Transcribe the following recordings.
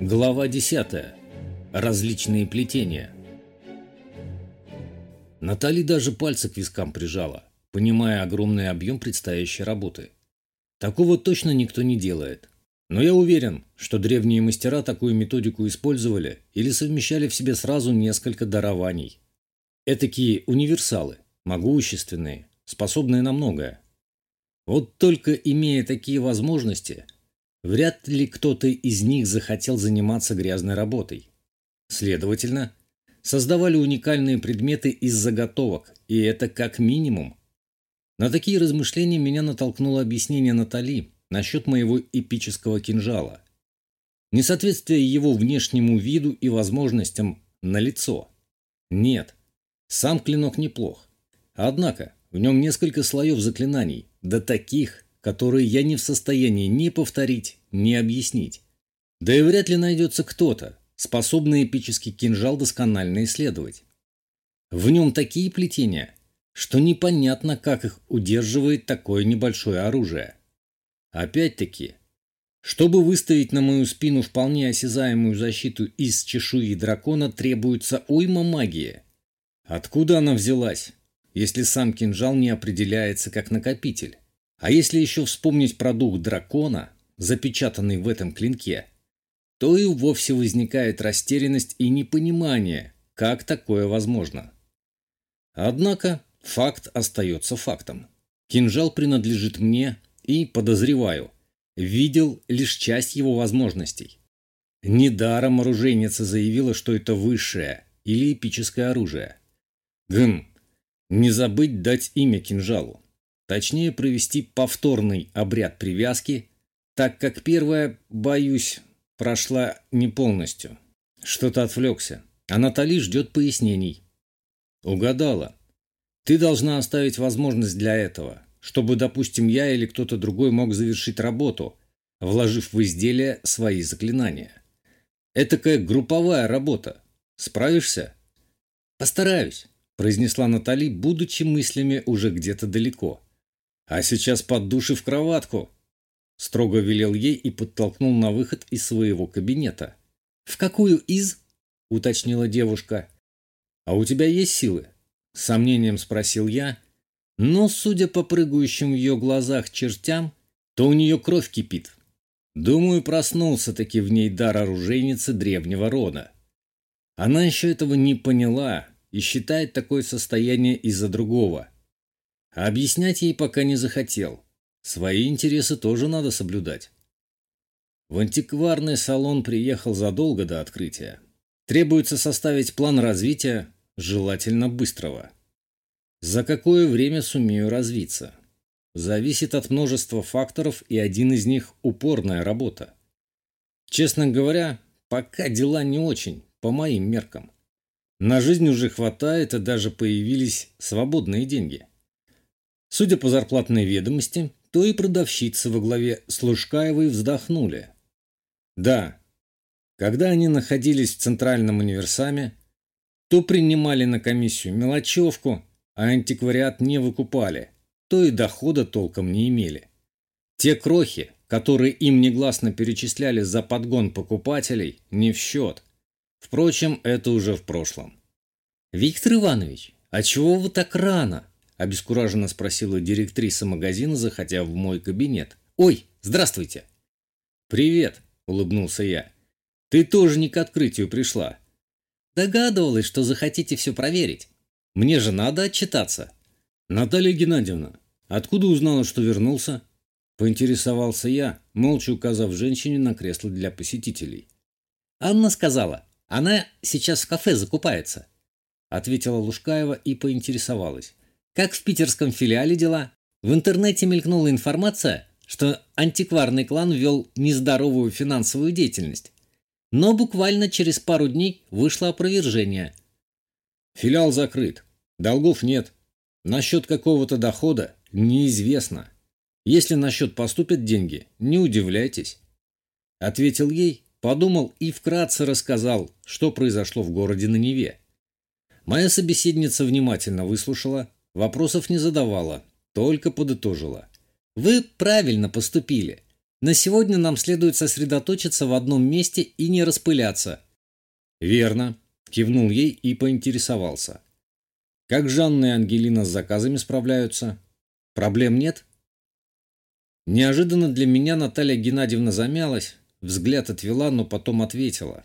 Глава 10. Различные плетения. Натали даже пальцы к вискам прижала, понимая огромный объем предстоящей работы. Такого точно никто не делает. Но я уверен, что древние мастера такую методику использовали или совмещали в себе сразу несколько дарований. Этакие универсалы, могущественные, способные на многое. Вот только имея такие возможности – Вряд ли кто-то из них захотел заниматься грязной работой. Следовательно, создавали уникальные предметы из заготовок, и это как минимум. На такие размышления меня натолкнуло объяснение Натали насчет моего эпического кинжала. Несоответствие его внешнему виду и возможностям на лицо. Нет, сам клинок неплох. Однако в нем несколько слоев заклинаний, да таких, которые я не в состоянии ни повторить, ни объяснить. Да и вряд ли найдется кто-то, способный эпический кинжал досконально исследовать. В нем такие плетения, что непонятно, как их удерживает такое небольшое оружие. Опять-таки, чтобы выставить на мою спину вполне осязаемую защиту из чешуи дракона, требуется уйма магии. Откуда она взялась, если сам кинжал не определяется как накопитель? А если еще вспомнить про дух дракона, запечатанный в этом клинке, то и вовсе возникает растерянность и непонимание, как такое возможно. Однако факт остается фактом. Кинжал принадлежит мне и, подозреваю, видел лишь часть его возможностей. Недаром оружейница заявила, что это высшее или эпическое оружие. Гм, не забыть дать имя кинжалу. Точнее, провести повторный обряд привязки, так как первая, боюсь, прошла не полностью. Что-то отвлекся. А Натали ждет пояснений. Угадала. Ты должна оставить возможность для этого, чтобы, допустим, я или кто-то другой мог завершить работу, вложив в изделие свои заклинания. Этакая групповая работа. Справишься? Постараюсь, произнесла Натали, будучи мыслями уже где-то далеко. «А сейчас под душ и в кроватку!» Строго велел ей и подтолкнул на выход из своего кабинета. «В какую из?» – уточнила девушка. «А у тебя есть силы?» – с сомнением спросил я. Но, судя по прыгающим в ее глазах чертям, то у нее кровь кипит. Думаю, проснулся-таки в ней дар оружейницы древнего рода. Она еще этого не поняла и считает такое состояние из-за другого – а объяснять ей пока не захотел. Свои интересы тоже надо соблюдать. В антикварный салон приехал задолго до открытия. Требуется составить план развития, желательно быстрого. За какое время сумею развиться? Зависит от множества факторов, и один из них – упорная работа. Честно говоря, пока дела не очень, по моим меркам. На жизнь уже хватает, и даже появились свободные деньги. Судя по зарплатной ведомости, то и продавщицы во главе с Лужкаевой вздохнули. Да, когда они находились в центральном универсаме, то принимали на комиссию мелочевку, а антиквариат не выкупали, то и дохода толком не имели. Те крохи, которые им негласно перечисляли за подгон покупателей, не в счет. Впрочем, это уже в прошлом. «Виктор Иванович, а чего вы так рано?» Обескураженно спросила директриса магазина, заходя в мой кабинет. «Ой, здравствуйте!» «Привет!» – улыбнулся я. «Ты тоже не к открытию пришла». «Догадывалась, что захотите все проверить. Мне же надо отчитаться». «Наталья Геннадьевна, откуда узнала, что вернулся?» Поинтересовался я, молча указав женщине на кресло для посетителей. «Анна сказала, она сейчас в кафе закупается», — ответила Лужкаева и поинтересовалась. Как в питерском филиале дела? В интернете мелькнула информация, что антикварный клан вел нездоровую финансовую деятельность. Но буквально через пару дней вышло опровержение. Филиал закрыт. Долгов нет. Насчет какого-то дохода неизвестно. Если на счет поступят деньги, не удивляйтесь. Ответил ей, подумал и вкратце рассказал, что произошло в городе на Неве. Моя собеседница внимательно выслушала, Вопросов не задавала, только подытожила. «Вы правильно поступили. На сегодня нам следует сосредоточиться в одном месте и не распыляться. Верно, кивнул ей и поинтересовался. Как Жанна и Ангелина с заказами справляются? Проблем нет? Неожиданно для меня Наталья Геннадьевна замялась, взгляд отвела, но потом ответила.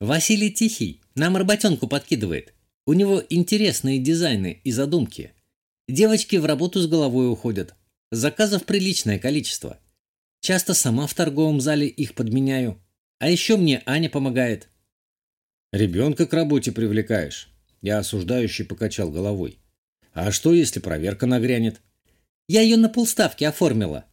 «Василий Тихий нам работенку подкидывает. У него интересные дизайны и задумки. Девочки в работу с головой уходят. Заказов приличное количество. Часто сама в торговом зале их подменяю. А еще мне Аня помогает. Ребенка к работе привлекаешь. Я осуждающий покачал головой. А что, если проверка нагрянет? Я ее на полставки оформила.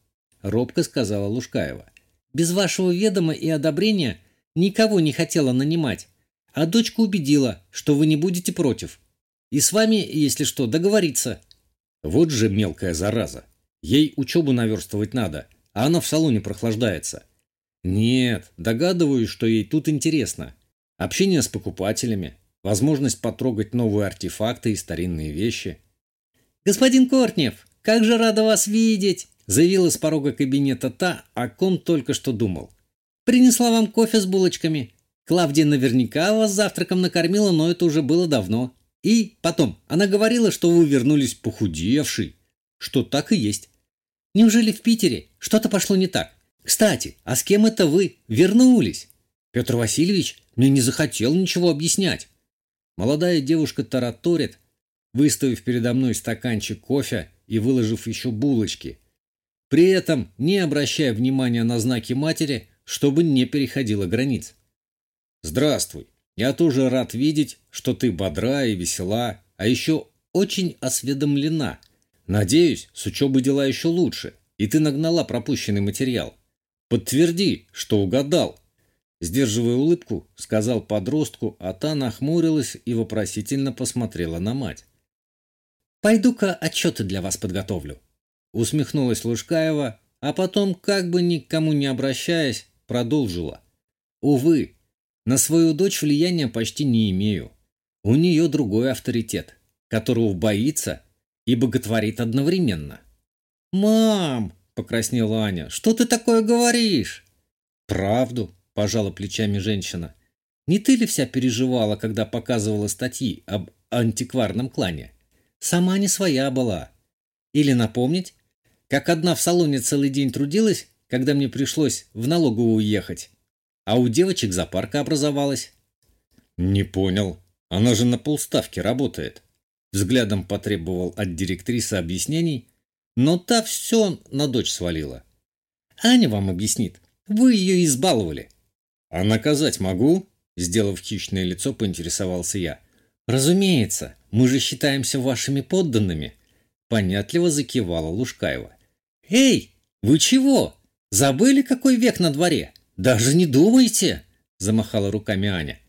Робко сказала Лужкаева. Без вашего ведома и одобрения никого не хотела нанимать. А дочка убедила, что вы не будете против. И с вами, если что, договориться. Вот же мелкая зараза. Ей учебу наверстывать надо, а она в салоне прохлаждается. Нет, догадываюсь, что ей тут интересно. Общение с покупателями, возможность потрогать новые артефакты и старинные вещи. «Господин Кортнев, как же рада вас видеть!» заявила с порога кабинета та, о ком только что думал. «Принесла вам кофе с булочками. Клавдия наверняка вас завтраком накормила, но это уже было давно. И потом, она говорила, что вы вернулись похудевший. Что так и есть. Неужели в Питере что-то пошло не так? Кстати, а с кем это вы вернулись? Петр Васильевич мне не захотел ничего объяснять. Молодая девушка тараторит, выставив передо мной стаканчик кофе и выложив еще булочки. При этом не обращая внимания на знаки матери, чтобы не переходила границ. «Здравствуй. Я тоже рад видеть, что ты бодра и весела, а еще очень осведомлена Надеюсь, с учебой дела еще лучше, и ты нагнала пропущенный материал. Подтверди, что угадал. Сдерживая улыбку, сказал подростку, а та нахмурилась и вопросительно посмотрела на мать. «Пойду-ка отчеты для вас подготовлю», — усмехнулась Лужкаева, а потом, как бы ни к кому не обращаясь, продолжила. «Увы, на свою дочь влияния почти не имею. У нее другой авторитет, которого боится и боготворит одновременно. «Мам!» – покраснела Аня. «Что ты такое говоришь?» «Правду», – пожала плечами женщина. «Не ты ли вся переживала, когда показывала статьи об антикварном клане? Сама не своя была. Или напомнить, как одна в салоне целый день трудилась, когда мне пришлось в налоговую ехать, а у девочек зоопарка образовалась?» «Не понял. Она же на полставки работает». Взглядом потребовал от директрисы объяснений, но та все на дочь свалила. «Аня вам объяснит. Вы ее избаловали». «А наказать могу?» Сделав хищное лицо, поинтересовался я. «Разумеется, мы же считаемся вашими подданными», понятливо закивала Лужкаева. «Эй, вы чего? Забыли, какой век на дворе? Даже не думайте!» замахала руками Аня.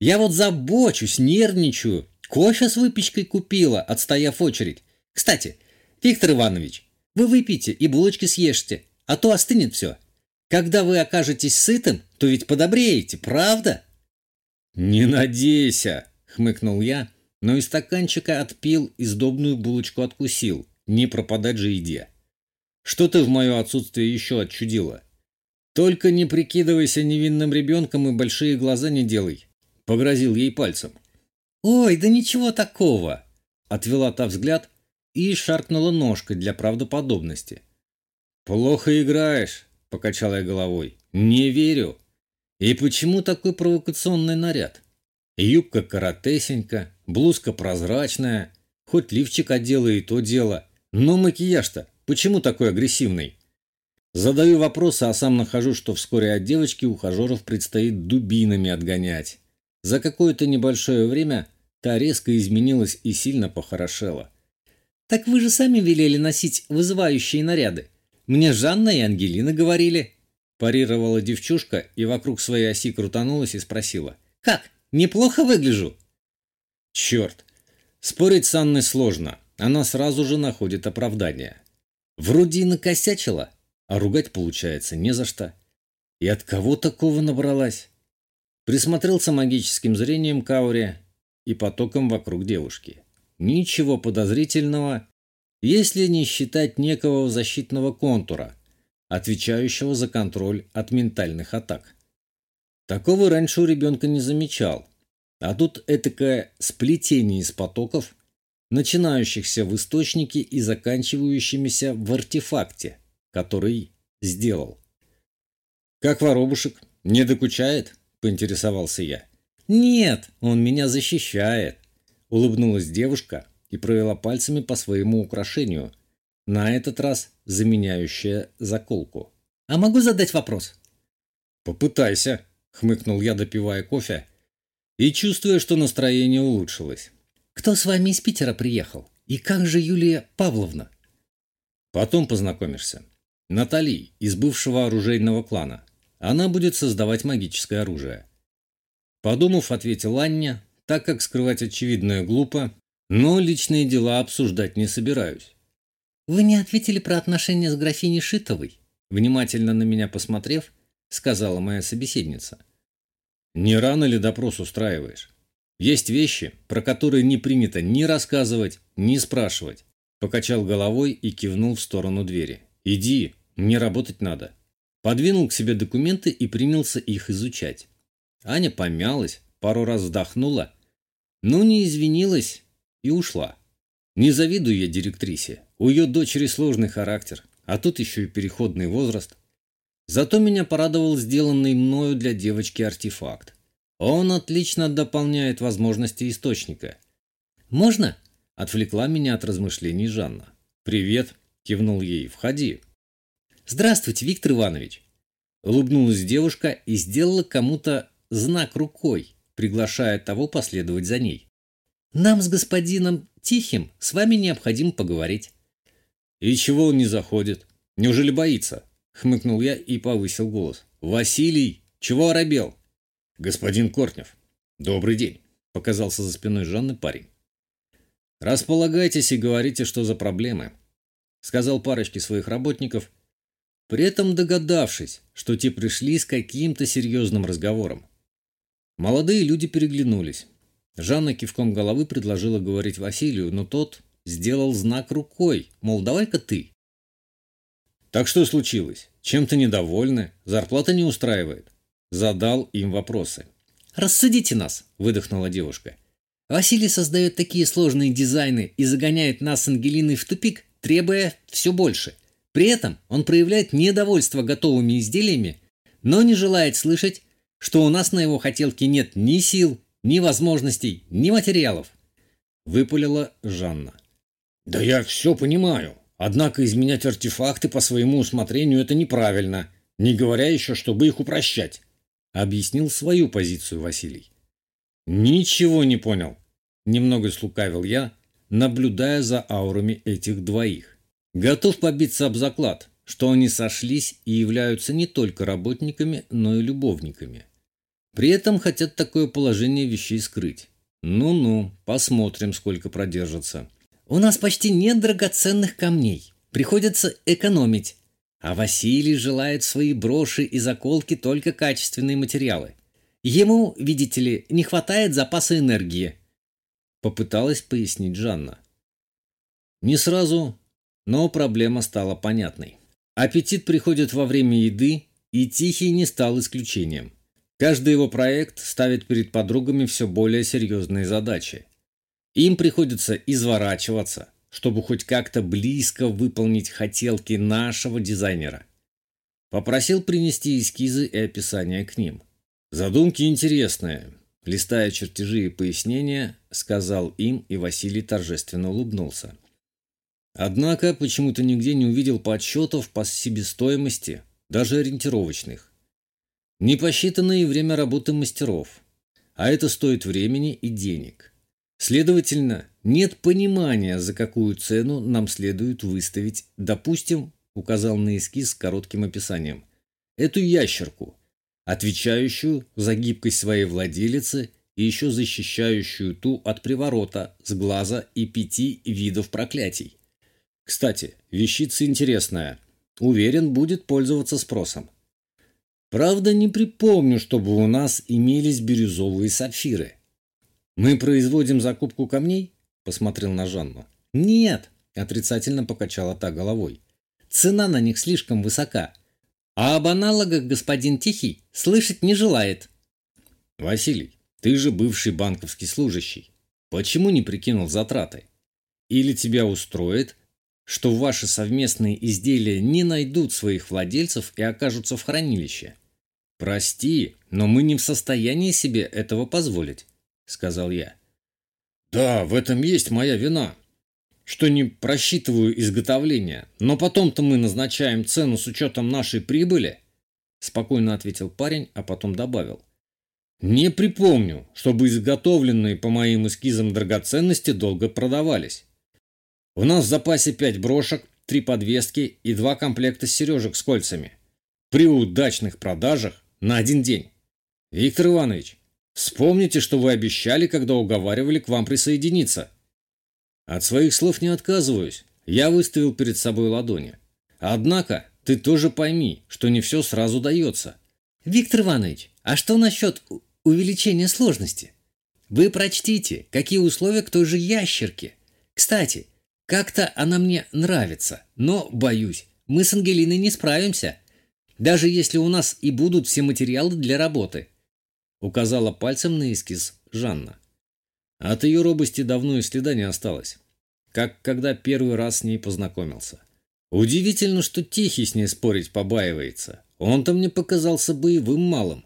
«Я вот забочусь, нервничаю, Кофе с выпечкой купила, отстояв очередь. Кстати, Виктор Иванович, вы выпейте и булочки съешьте, а то остынет все. Когда вы окажетесь сытым, то ведь подобреете, правда? Не надейся, хмыкнул я, но из стаканчика отпил и сдобную булочку откусил. Не пропадать же еде. Что ты в мое отсутствие еще отчудила? Только не прикидывайся невинным ребенком и большие глаза не делай. Погрозил ей пальцем. «Ой, да ничего такого!» Отвела та взгляд и шаркнула ножкой для правдоподобности. «Плохо играешь», — покачала я головой. «Не верю. И почему такой провокационный наряд? Юбка коротесенька, блузка прозрачная, хоть лифчик одела и то дело. Но макияж-то почему такой агрессивный?» Задаю вопросы, а сам нахожу, что вскоре от девочки ухажеров предстоит дубинами отгонять. За какое-то небольшое время та резко изменилась и сильно похорошела. «Так вы же сами велели носить вызывающие наряды. Мне Жанна и Ангелина говорили». Парировала девчушка и вокруг своей оси крутанулась и спросила. «Как? Неплохо выгляжу?» «Черт! Спорить с Анной сложно. Она сразу же находит оправдание. Вроде и накосячила, а ругать получается не за что. И от кого такого набралась?» Присмотрелся магическим зрением к ауре и потоком вокруг девушки. Ничего подозрительного, если не считать некого защитного контура, отвечающего за контроль от ментальных атак. Такого раньше у ребенка не замечал, а тут этакое сплетение из потоков, начинающихся в источнике и заканчивающимися в артефакте, который сделал. «Как воробушек? Не докучает?» – поинтересовался я. «Нет, он меня защищает», – улыбнулась девушка и провела пальцами по своему украшению, на этот раз заменяющее заколку. «А могу задать вопрос?» «Попытайся», – хмыкнул я, допивая кофе, и чувствуя, что настроение улучшилось. «Кто с вами из Питера приехал? И как же Юлия Павловна?» «Потом познакомишься. Натали из бывшего оружейного клана. Она будет создавать магическое оружие. Подумав, ответил Анне, так как скрывать очевидное глупо, но личные дела обсуждать не собираюсь. «Вы не ответили про отношения с графиней Шитовой?» Внимательно на меня посмотрев, сказала моя собеседница. «Не рано ли допрос устраиваешь? Есть вещи, про которые не принято ни рассказывать, ни спрашивать». Покачал головой и кивнул в сторону двери. «Иди, мне работать надо» подвинул к себе документы и принялся их изучать. Аня помялась, пару раз вздохнула, но не извинилась и ушла. Не завидую я директрисе. У ее дочери сложный характер, а тут еще и переходный возраст. Зато меня порадовал сделанный мною для девочки артефакт. Он отлично дополняет возможности источника. «Можно?» – отвлекла меня от размышлений Жанна. «Привет!» – кивнул ей. «Входи!» «Здравствуйте, Виктор Иванович!» Улыбнулась девушка и сделала кому-то знак рукой, приглашая того последовать за ней. «Нам с господином Тихим с вами необходимо поговорить». «И чего он не заходит? Неужели боится?» — хмыкнул я и повысил голос. «Василий, чего оробел?» «Господин Кортнев, добрый день», — показался за спиной Жанны парень. «Располагайтесь и говорите, что за проблемы», — сказал парочке своих работников — при этом догадавшись, что те пришли с каким-то серьезным разговором. Молодые люди переглянулись. Жанна кивком головы предложила говорить Василию, но тот сделал знак рукой, мол, давай-ка ты. «Так что случилось? Чем-то недовольны? Зарплата не устраивает?» Задал им вопросы. «Рассудите нас!» – выдохнула девушка. «Василий создает такие сложные дизайны и загоняет нас с Ангелиной в тупик, требуя все больше. При этом он проявляет недовольство готовыми изделиями, но не желает слышать, что у нас на его хотелке нет ни сил, ни возможностей, ни материалов. Выпалила Жанна. «Да я все понимаю. Однако изменять артефакты по своему усмотрению – это неправильно, не говоря еще, чтобы их упрощать», – объяснил свою позицию Василий. «Ничего не понял», – немного слукавил я, наблюдая за аурами этих двоих. Готов побиться об заклад, что они сошлись и являются не только работниками, но и любовниками. При этом хотят такое положение вещей скрыть. Ну-ну, посмотрим, сколько продержится. У нас почти нет драгоценных камней. Приходится экономить. А Василий желает свои броши и заколки только качественные материалы. Ему, видите ли, не хватает запаса энергии. Попыталась пояснить Жанна. Не сразу, но проблема стала понятной. Аппетит приходит во время еды, и Тихий не стал исключением. Каждый его проект ставит перед подругами все более серьезные задачи. Им приходится изворачиваться, чтобы хоть как-то близко выполнить хотелки нашего дизайнера. Попросил принести эскизы и описания к ним. Задумки интересные. Листая чертежи и пояснения, сказал им, и Василий торжественно улыбнулся. Однако почему-то нигде не увидел подсчетов по себестоимости, даже ориентировочных. Не посчитано и время работы мастеров, а это стоит времени и денег. Следовательно, нет понимания, за какую цену нам следует выставить, допустим, указал на эскиз с коротким описанием, эту ящерку, отвечающую за гибкость своей владелицы и еще защищающую ту от приворота, с глаза и пяти видов проклятий. Кстати, вещица интересная. Уверен, будет пользоваться спросом. Правда, не припомню, чтобы у нас имелись бирюзовые сапфиры. Мы производим закупку камней? Посмотрел на Жанну. Нет, отрицательно покачала та головой. Цена на них слишком высока. А об аналогах господин Тихий слышать не желает. Василий, ты же бывший банковский служащий. Почему не прикинул затраты? Или тебя устроит, что ваши совместные изделия не найдут своих владельцев и окажутся в хранилище? Прости, но мы не в состоянии себе этого позволить, сказал я. Да, в этом есть моя вина, что не просчитываю изготовление, но потом-то мы назначаем цену с учетом нашей прибыли, спокойно ответил парень, а потом добавил. Не припомню, чтобы изготовленные по моим эскизам драгоценности долго продавались. У нас в запасе пять брошек, три подвески и два комплекта сережек с кольцами. При удачных продажах на один день. Виктор Иванович, вспомните, что вы обещали, когда уговаривали к вам присоединиться. От своих слов не отказываюсь. Я выставил перед собой ладони. Однако ты тоже пойми, что не все сразу дается. Виктор Иванович, а что насчет увеличения сложности? Вы прочтите, какие условия к той же ящерке. Кстати, как-то она мне нравится, но, боюсь, мы с Ангелиной не справимся, даже если у нас и будут все материалы для работы. Указала пальцем на эскиз Жанна. От ее робости давно и следа не осталось, как когда первый раз с ней познакомился. Удивительно, что Тихий с ней спорить побаивается. Он-то мне показался боевым малым.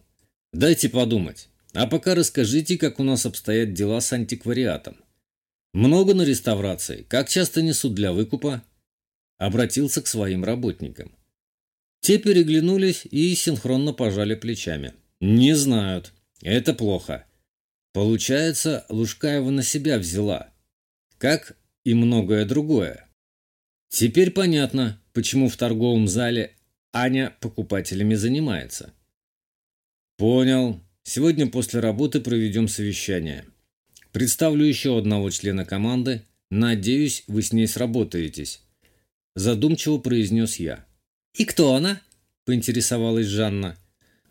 Дайте подумать. А пока расскажите, как у нас обстоят дела с антиквариатом. Много на реставрации? Как часто несут для выкупа? Обратился к своим работникам. Те переглянулись и синхронно пожали плечами. Не знают. Это плохо. Получается, Лужкаева на себя взяла. Как и многое другое. Теперь понятно, почему в торговом зале Аня покупателями занимается. Понял. Сегодня после работы проведем совещание. Представлю еще одного члена команды. Надеюсь, вы с ней сработаетесь. Задумчиво произнес я. «И кто она?» – поинтересовалась Жанна.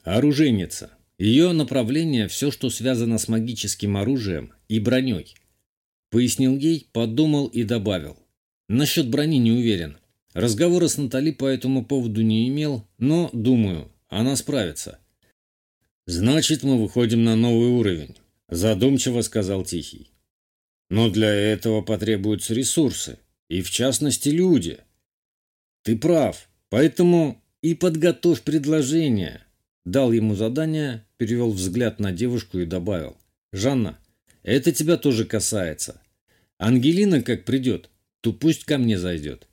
«Оружейница. Ее направление – все, что связано с магическим оружием и броней». Пояснил ей, подумал и добавил. Насчет брони не уверен. Разговора с Натали по этому поводу не имел, но, думаю, она справится. «Значит, мы выходим на новый уровень задумчиво сказал Тихий. Но для этого потребуются ресурсы, и в частности люди. Ты прав, поэтому и подготовь предложение. Дал ему задание, перевел взгляд на девушку и добавил. Жанна, это тебя тоже касается. Ангелина как придет, то пусть ко мне зайдет.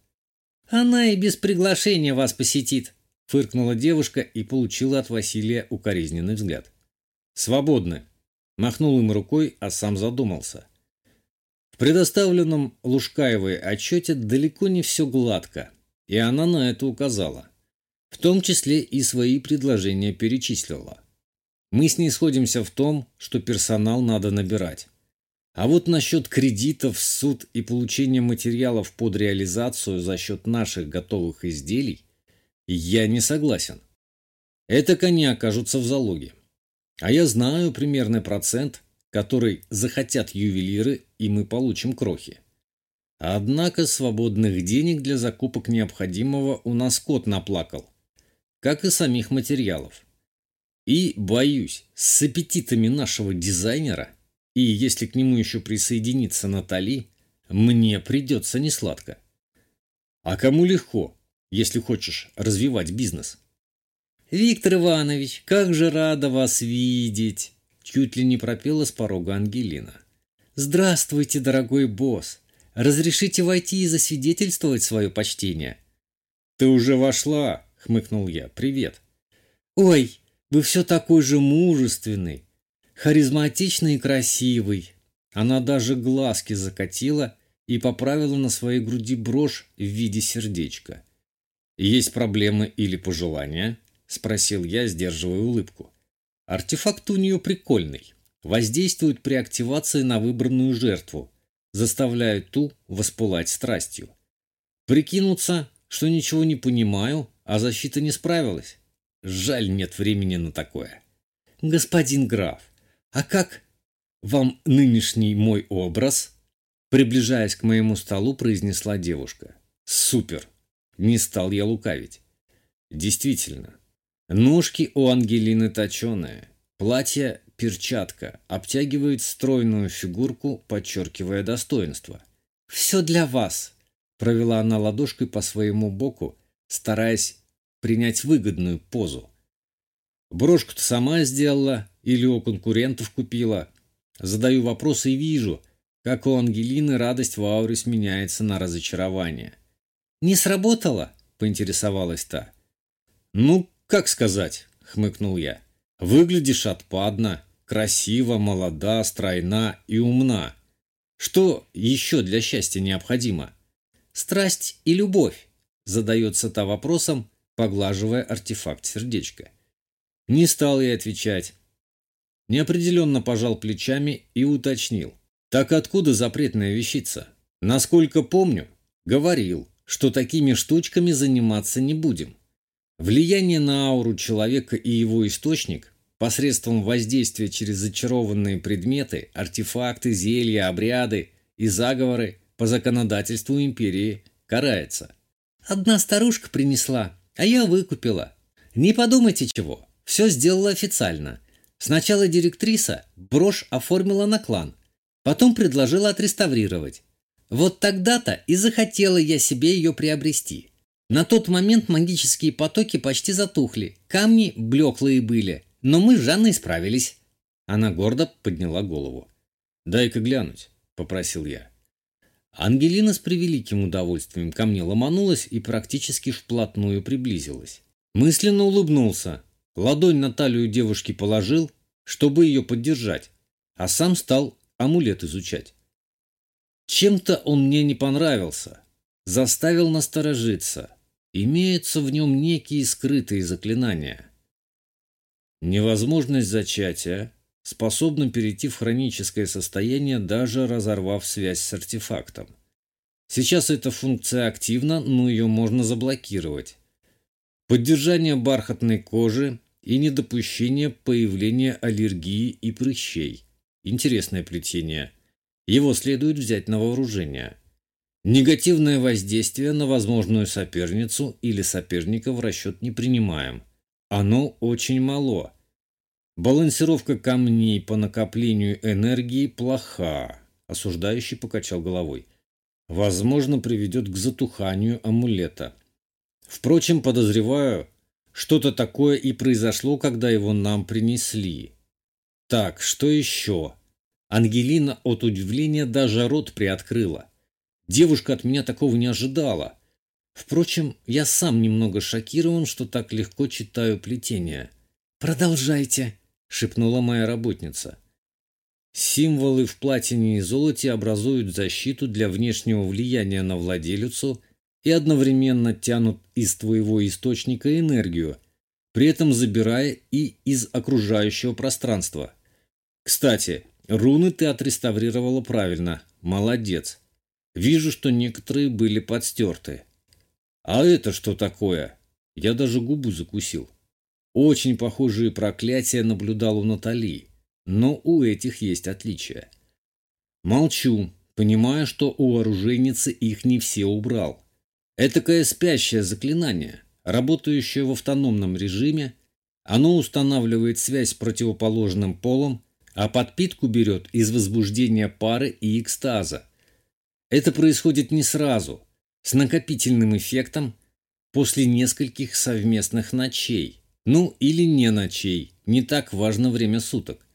Она и без приглашения вас посетит, фыркнула девушка и получила от Василия укоризненный взгляд. Свободны, Махнул им рукой, а сам задумался. В предоставленном Лужкаевой отчете далеко не все гладко, и она на это указала. В том числе и свои предложения перечислила. Мы с ней сходимся в том, что персонал надо набирать. А вот насчет кредитов, суд и получения материалов под реализацию за счет наших готовых изделий я не согласен. Это они окажутся в залоге. А я знаю примерный процент, который захотят ювелиры, и мы получим крохи. Однако свободных денег для закупок необходимого у нас кот наплакал, как и самих материалов. И, боюсь, с аппетитами нашего дизайнера, и если к нему еще присоединится Натали, мне придется несладко. А кому легко, если хочешь развивать бизнес? «Виктор Иванович, как же рада вас видеть!» Чуть ли не пропела с порога Ангелина. «Здравствуйте, дорогой босс! Разрешите войти и засвидетельствовать свое почтение?» «Ты уже вошла!» — хмыкнул я. «Привет!» «Ой, вы все такой же мужественный, харизматичный и красивый!» Она даже глазки закатила и поправила на своей груди брошь в виде сердечка. «Есть проблемы или пожелания?» Спросил я, сдерживая улыбку. Артефакт у нее прикольный. Воздействует при активации на выбранную жертву, заставляя ту воспылать страстью. Прикинуться, что ничего не понимаю, а защита не справилась. Жаль, нет времени на такое. Господин граф, а как вам нынешний мой образ? Приближаясь к моему столу, произнесла девушка. Супер! Не стал я лукавить. Действительно, ножки у Ангелины точеные, платье – перчатка, обтягивает стройную фигурку, подчеркивая достоинство. «Все для вас!» – провела она ладошкой по своему боку, стараясь принять выгодную позу. Брошку-то сама сделала или у конкурентов купила. Задаю вопросы и вижу, как у Ангелины радость в ауре сменяется на разочарование. «Не сработало?» – поинтересовалась та. «Ну, как сказать?» – хмыкнул я. «Выглядишь отпадно, красиво, молода, стройна и умна. Что еще для счастья необходимо?» «Страсть и любовь», – задается та вопросом, поглаживая артефакт сердечка. Не стал я отвечать. Неопределенно пожал плечами и уточнил. Так откуда запретная вещица? Насколько помню, говорил, что такими штучками заниматься не будем. Влияние на ауру человека и его источник посредством воздействия через зачарованные предметы, артефакты, зелья, обряды и заговоры по законодательству империи карается. Одна старушка принесла, а я выкупила. Не подумайте чего, все сделала официально. Сначала директриса брошь оформила на клан, потом предложила отреставрировать. Вот тогда-то и захотела я себе ее приобрести. На тот момент магические потоки почти затухли, камни блеклые были, но мы с Жанной справились. Она гордо подняла голову. «Дай-ка глянуть», — попросил я. Ангелина с превеликим удовольствием ко мне ломанулась и практически вплотную приблизилась. Мысленно улыбнулся, ладонь на талию девушки положил, чтобы ее поддержать, а сам стал амулет изучать. Чем-то он мне не понравился, заставил насторожиться. Имеются в нем некие скрытые заклинания. Невозможность зачатия способна перейти в хроническое состояние, даже разорвав связь с артефактом. Сейчас эта функция активна, но ее можно заблокировать. Поддержание бархатной кожи и недопущение появления аллергии и прыщей. Интересное плетение. Его следует взять на вооружение. Негативное воздействие на возможную соперницу или соперника в расчет не принимаем. Оно очень мало. Балансировка камней по накоплению энергии плоха. Осуждающий покачал головой. Возможно, приведет к затуханию амулета. Впрочем, подозреваю, что-то такое и произошло, когда его нам принесли. Так, что еще? Ангелина от удивления даже рот приоткрыла. Девушка от меня такого не ожидала. Впрочем, я сам немного шокирован, что так легко читаю плетение. «Продолжайте», — шепнула моя работница. Символы в платине и золоте образуют защиту для внешнего влияния на владелицу и одновременно тянут из твоего источника энергию, при этом забирая и из окружающего пространства. Кстати, руны ты отреставрировала правильно. Молодец. Вижу, что некоторые были подстерты. А это что такое? Я даже губу закусил. Очень похожие проклятия наблюдал у Натали, но у этих есть отличия. Молчу, понимая, что у оружейницы их не все убрал. Этакое спящее заклинание, работающее в автономном режиме, оно устанавливает связь с противоположным полом, а подпитку берет из возбуждения пары и экстаза. Это происходит не сразу, с накопительным эффектом после нескольких совместных ночей. Ну или не ночей, не так важно время суток.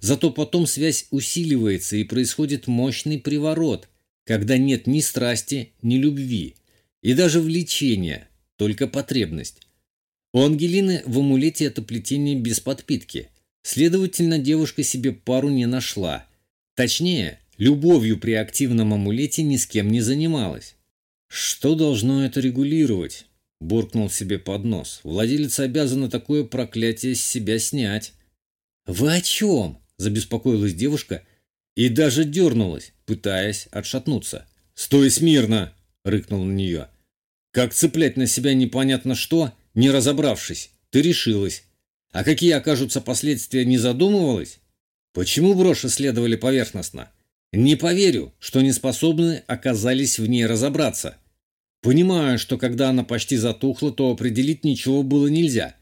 Зато потом связь усиливается и происходит мощный приворот, когда нет ни страсти, ни любви – и даже влечение, только потребность. У Ангелины в амулете это плетение без подпитки. Следовательно, девушка себе пару не нашла. Точнее, любовью при активном амулете ни с кем не занималась. Что должно это регулировать? Буркнул себе под нос. Владелец обязана такое проклятие с себя снять. «Вы о чем?» – забеспокоилась девушка и даже дернулась, пытаясь отшатнуться. «Стой смирно!» – рыкнул на нее. Как цеплять на себя непонятно что, не разобравшись, ты решилась. А какие окажутся последствия, не задумывалась? Почему броши следовали поверхностно? Не поверю, что неспособны оказались в ней разобраться. Понимаю, что когда она почти затухла, то определить ничего было нельзя.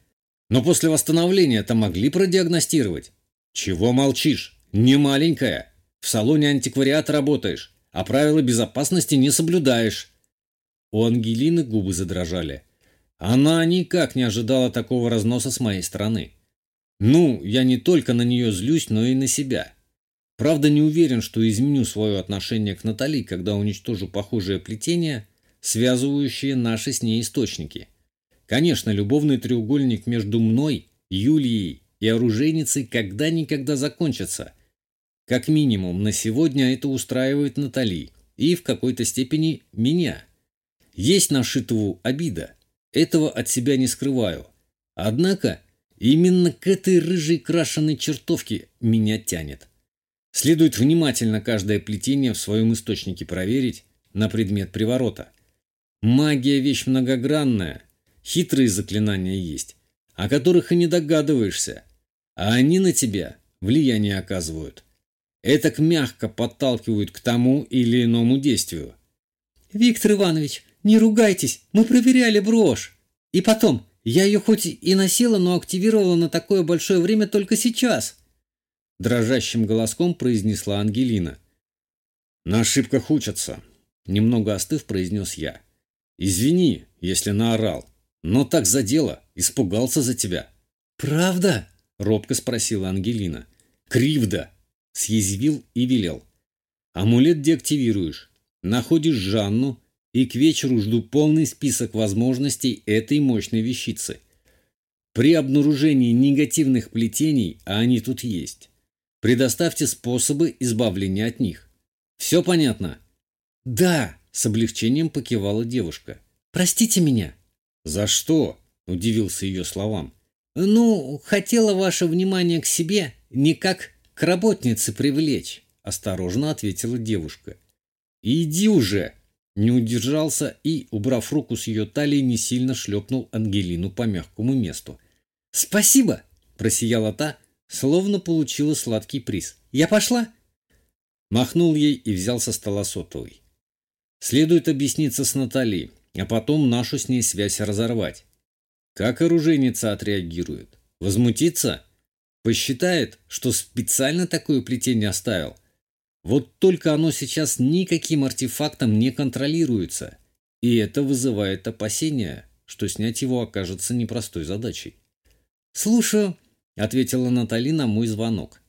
Но после восстановления это могли продиагностировать. Чего молчишь? Не маленькая. В салоне антиквариат работаешь, а правила безопасности не соблюдаешь. У Ангелины губы задрожали. Она никак не ожидала такого разноса с моей стороны. Ну, я не только на нее злюсь, но и на себя. Правда, не уверен, что изменю свое отношение к Натали, когда уничтожу похожее плетение, связывающее наши с ней источники. Конечно, любовный треугольник между мной, Юлией и оружейницей когда-никогда закончится. Как минимум, на сегодня это устраивает Натали и в какой-то степени меня. Есть на Шитову обида. Этого от себя не скрываю. Однако, именно к этой рыжей крашеной чертовке меня тянет. Следует внимательно каждое плетение в своем источнике проверить на предмет приворота. Магия – вещь многогранная, хитрые заклинания есть, о которых и не догадываешься, а они на тебя влияние оказывают. Этак мягко подталкивают к тому или иному действию. «Виктор Иванович, не ругайтесь, мы проверяли брошь. И потом, я ее хоть и носила, но активировала на такое большое время только сейчас». — дрожащим голоском произнесла Ангелина. «На ошибках учатся», — немного остыв произнес я. «Извини, если наорал, но так задело, испугался за тебя». «Правда?» — робко спросила Ангелина. «Кривда!» — съязвил и велел. «Амулет деактивируешь, находишь Жанну, и к вечеру жду полный список возможностей этой мощной вещицы. При обнаружении негативных плетений, а они тут есть, Предоставьте способы избавления от них. Все понятно? Да, с облегчением покивала девушка. Простите меня. За что? Удивился ее словам. Ну, хотела ваше внимание к себе, не как к работнице привлечь, осторожно ответила девушка. Иди уже! Не удержался и, убрав руку с ее талии, не сильно шлепнул Ангелину по мягкому месту. «Спасибо!» – просияла та, Словно получила сладкий приз. «Я пошла?» Махнул ей и взял со стола сотовый. Следует объясниться с Натали, а потом нашу с ней связь разорвать. Как оружейница отреагирует? Возмутится? Посчитает, что специально такое плетение оставил? Вот только оно сейчас никаким артефактом не контролируется, и это вызывает опасения, что снять его окажется непростой задачей. «Слушаю», — ответила Натали на мой звонок.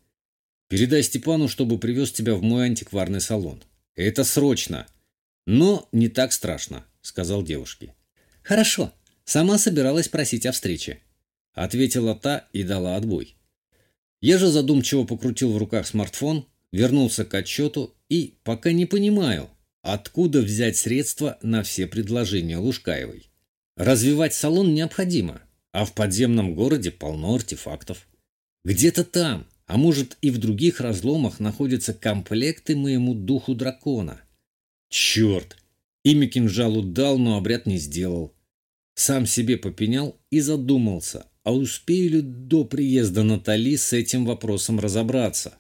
«Передай Степану, чтобы привез тебя в мой антикварный салон. Это срочно. Но не так страшно», — сказал девушке. «Хорошо. Сама собиралась просить о встрече», — ответила та и дала отбой. Я же задумчиво покрутил в руках смартфон, вернулся к отчету и пока не понимаю, откуда взять средства на все предложения Лужкаевой. Развивать салон необходимо, а в подземном городе полно артефактов. Где-то там, а может и в других разломах находятся комплекты моему духу дракона. Черт! Имя кинжалу дал, но обряд не сделал. Сам себе попенял и задумался, а успею ли до приезда Натали с этим вопросом разобраться.